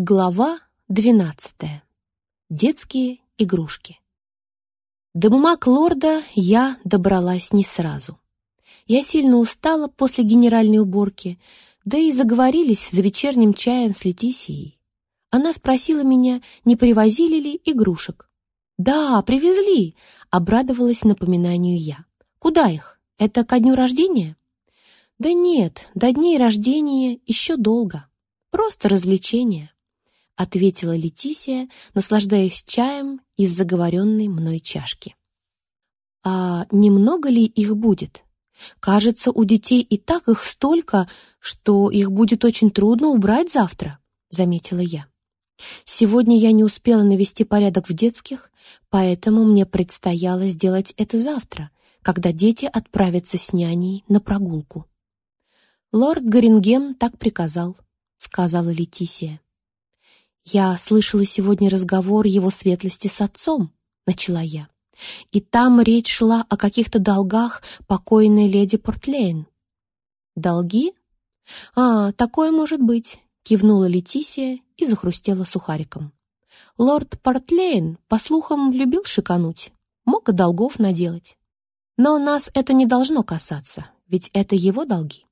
Глава 12. Детские игрушки. До бумаг лорда я добралась не сразу. Я сильно устала после генеральной уборки, да и заговорились за вечерним чаем с Летисией. Она спросила меня, не привозили ли игрушек. «Да, привезли», — обрадовалась напоминанию я. «Куда их? Это ко дню рождения?» «Да нет, до дней рождения еще долго. Просто развлечение» ответила Летисия, наслаждаясь чаем из заговоренной мной чашки. «А немного ли их будет? Кажется, у детей и так их столько, что их будет очень трудно убрать завтра», — заметила я. «Сегодня я не успела навести порядок в детских, поэтому мне предстояло сделать это завтра, когда дети отправятся с няней на прогулку». «Лорд Горингем так приказал», — сказала Летисия. «Я слышала сегодня разговор его светлости с отцом», — начала я. «И там речь шла о каких-то долгах покойной леди Портлейн». «Долги? А, такое может быть», — кивнула Летисия и захрустела сухариком. «Лорд Портлейн, по слухам, любил шикануть, мог и долгов наделать. Но нас это не должно касаться, ведь это его долги».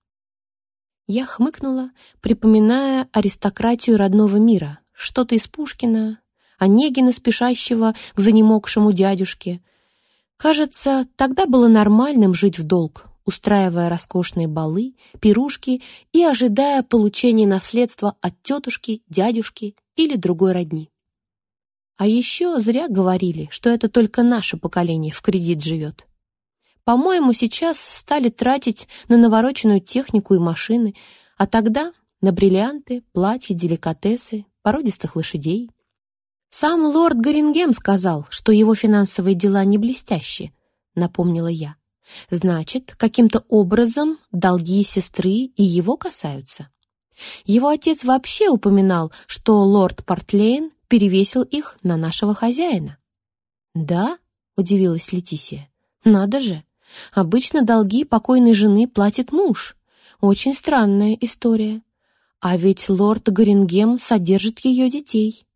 Я хмыкнула, припоминая аристократию родного мира — что-то из Пушкина, Онегина, спешащего к занемогшему дядюшке. Кажется, тогда было нормальным жить в долг, устраивая роскошные балы, пирушки и ожидая получения наследства от тетушки, дядюшки или другой родни. А еще зря говорили, что это только наше поколение в кредит живет. По-моему, сейчас стали тратить на навороченную технику и машины, а тогда на бриллианты, платья, деликатесы, породистых лошадей. Сам лорд Горингем сказал, что его финансовые дела не блестящие, напомнила я. Значит, каким-то образом долги сестры и его касаются. Его отец вообще упоминал, что лорд Портлейн перевесил их на нашего хозяина. «Да?» — удивилась Летисия. «Надо же! Обычно долги покойной жены платит муж. Очень странная история. А ведь лорд Горингем содержит ее детей.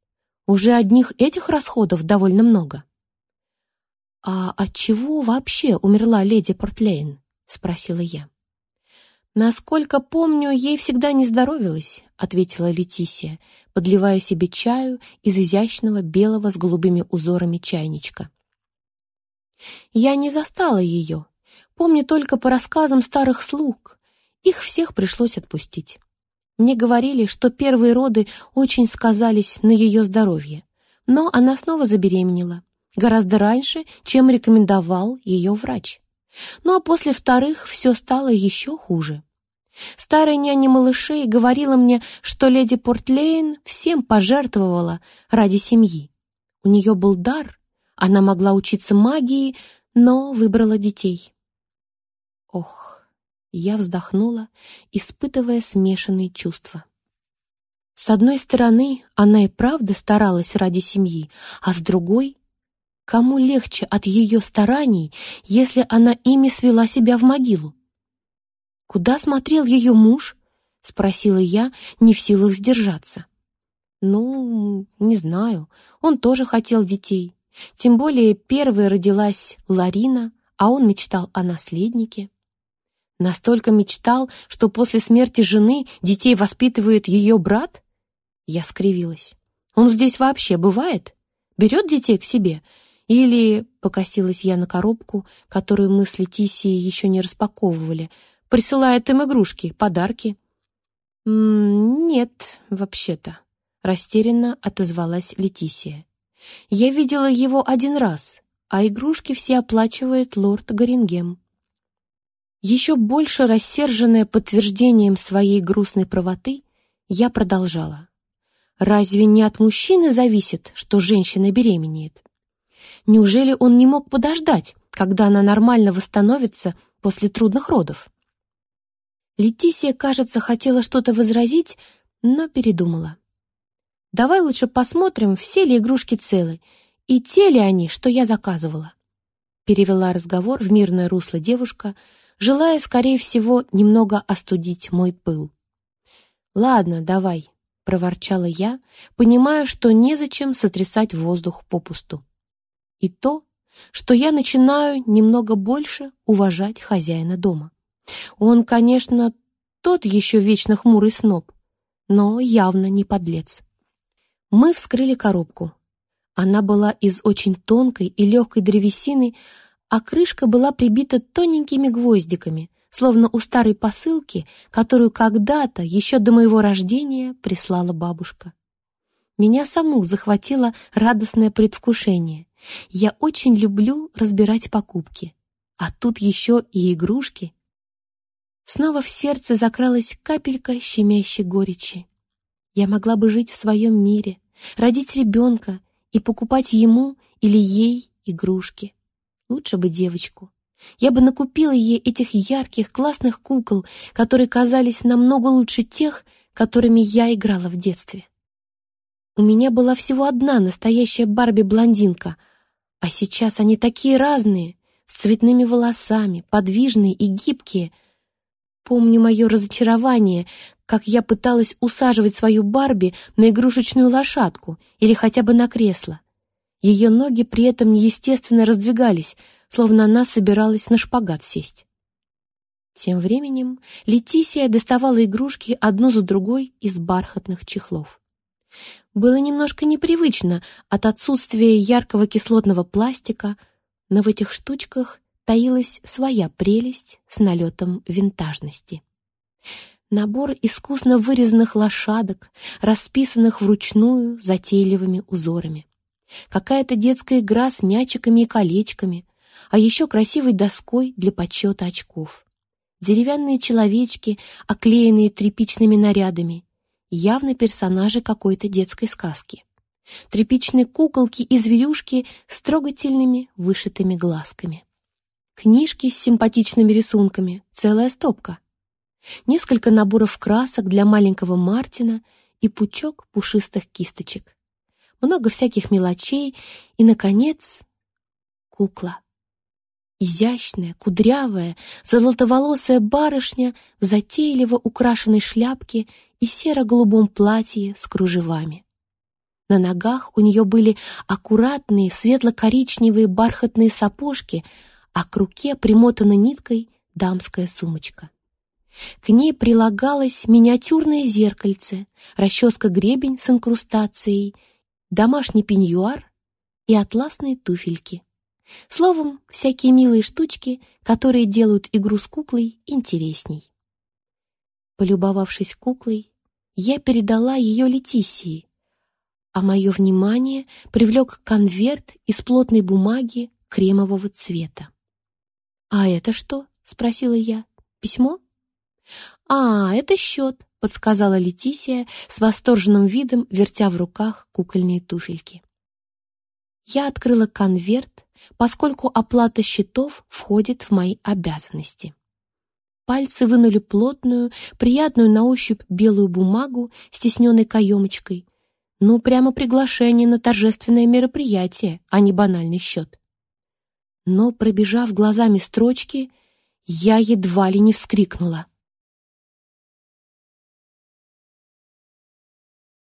Уже одних этих расходов довольно много. «А от чего вообще умерла леди Портлейн?» — спросила я. «Насколько помню, ей всегда не здоровилось», — ответила Летисия, подливая себе чаю из изящного белого с голубыми узорами чайничка. «Я не застала ее. Помню только по рассказам старых слуг. Их всех пришлось отпустить. Мне говорили, что первые роды очень сказались на ее здоровье, но она снова забеременела, гораздо раньше, чем рекомендовал ее врач. Ну а после вторых все стало еще хуже. Старая няня малышей говорила мне, что леди Портлейн всем пожертвовала ради семьи. У нее был дар, она могла учиться магии, но выбрала детей. Ох, я вздохнула, испытывая смешанные чувства. С одной стороны, она и правда старалась ради семьи, а с другой, кому легче от ее стараний, если она ими свела себя в могилу? «Куда смотрел ее муж?» — спросила я, не в силах сдержаться. «Ну, не знаю. Он тоже хотел детей. Тем более первой родилась Ларина, а он мечтал о наследнике». Настолько мечтал, что после смерти жены детей воспитывает ее брат? Я скривилась. Он здесь вообще бывает? Берет детей к себе? Или, покосилась я на коробку, которую мы с Летисией еще не распаковывали, присылает им игрушки, подарки? М -м «Нет, вообще-то», — растерянно отозвалась Летисия. «Я видела его один раз, а игрушки все оплачивает лорд Горингем». Еще больше рассерженная подтверждением своей грустной правоты, я продолжала. Разве не от мужчины зависит, что женщина беременеет? Неужели он не мог подождать, когда она нормально восстановится после трудных родов? Летисия, кажется, хотела что-то возразить, но передумала. «Давай лучше посмотрим, все ли игрушки целы, и те ли они, что я заказывала». Перевела разговор в мирное русло девушка, желая, скорее всего, немного остудить мой пыл. «Ладно, давай», — проворчала я, понимая, что незачем сотрясать воздух попусту. И то, что я начинаю немного больше уважать хозяина дома. Он, конечно, тот еще вечно хмурый сноб, но явно не подлец. Мы вскрыли коробку. Она была из очень тонкой и легкой древесины, а крышка была прибита тоненькими гвоздиками, словно у старой посылки, которую когда-то, еще до моего рождения, прислала бабушка. Меня саму захватило радостное предвкушение. Я очень люблю разбирать покупки. А тут еще и игрушки. Снова в сердце закралась капелька щемящей горечи. Я могла бы жить в своем мире, родить ребенка и покупать ему или ей игрушки. Лучше бы девочку. Я бы накупила ей этих ярких, классных кукол, которые казались намного лучше тех, которыми я играла в детстве. У меня была всего одна настоящая Барби-блондинка, а сейчас они такие разные, с цветными волосами, подвижные и гибкие. Помню мое разочарование, как я пыталась усаживать свою Барби на игрушечную лошадку или хотя бы на кресло. Ее ноги при этом неестественно раздвигались, словно она собиралась на шпагат сесть. Тем временем Летисия доставала игрушки одну за другой из бархатных чехлов. Было немножко непривычно от отсутствия яркого кислотного пластика, но в этих штучках таилась своя прелесть с налетом винтажности. Набор искусно вырезанных лошадок, расписанных вручную затейливыми узорами. Какая-то детская игра с мячиками и колечками, а еще красивой доской для подсчета очков. Деревянные человечки, оклеенные тряпичными нарядами, явно персонажи какой-то детской сказки. Тряпичные куколки и зверюшки с трогательными вышитыми глазками. Книжки с симпатичными рисунками, целая стопка. Несколько наборов красок для маленького Мартина и пучок пушистых кисточек. Много всяких мелочей и, наконец, кукла. Изящная, кудрявая, золотоволосая барышня в затейливо украшенной шляпке и серо-голубом платье с кружевами. На ногах у нее были аккуратные светло-коричневые бархатные сапожки, а к руке примотана ниткой дамская сумочка. К ней прилагалось миниатюрное зеркальце, расческа-гребень с инкрустацией, домашний пеньюар и атласные туфельки. Словом, всякие милые штучки, которые делают игру с куклой интересней. Полюбовавшись куклой, я передала ее Летисии, а мое внимание привлек конверт из плотной бумаги кремового цвета. «А это что?» — спросила я. «Письмо?» «А, это счет», — подсказала Летисия с восторженным видом, вертя в руках кукольные туфельки. Я открыла конверт, поскольку оплата счетов входит в мои обязанности. Пальцы вынули плотную, приятную на ощупь белую бумагу с тисненной каемочкой. Ну, прямо приглашение на торжественное мероприятие, а не банальный счет. Но, пробежав глазами строчки, я едва ли не вскрикнула.